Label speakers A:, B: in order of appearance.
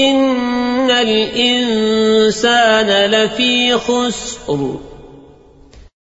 A: إن الإنسان لفي خسر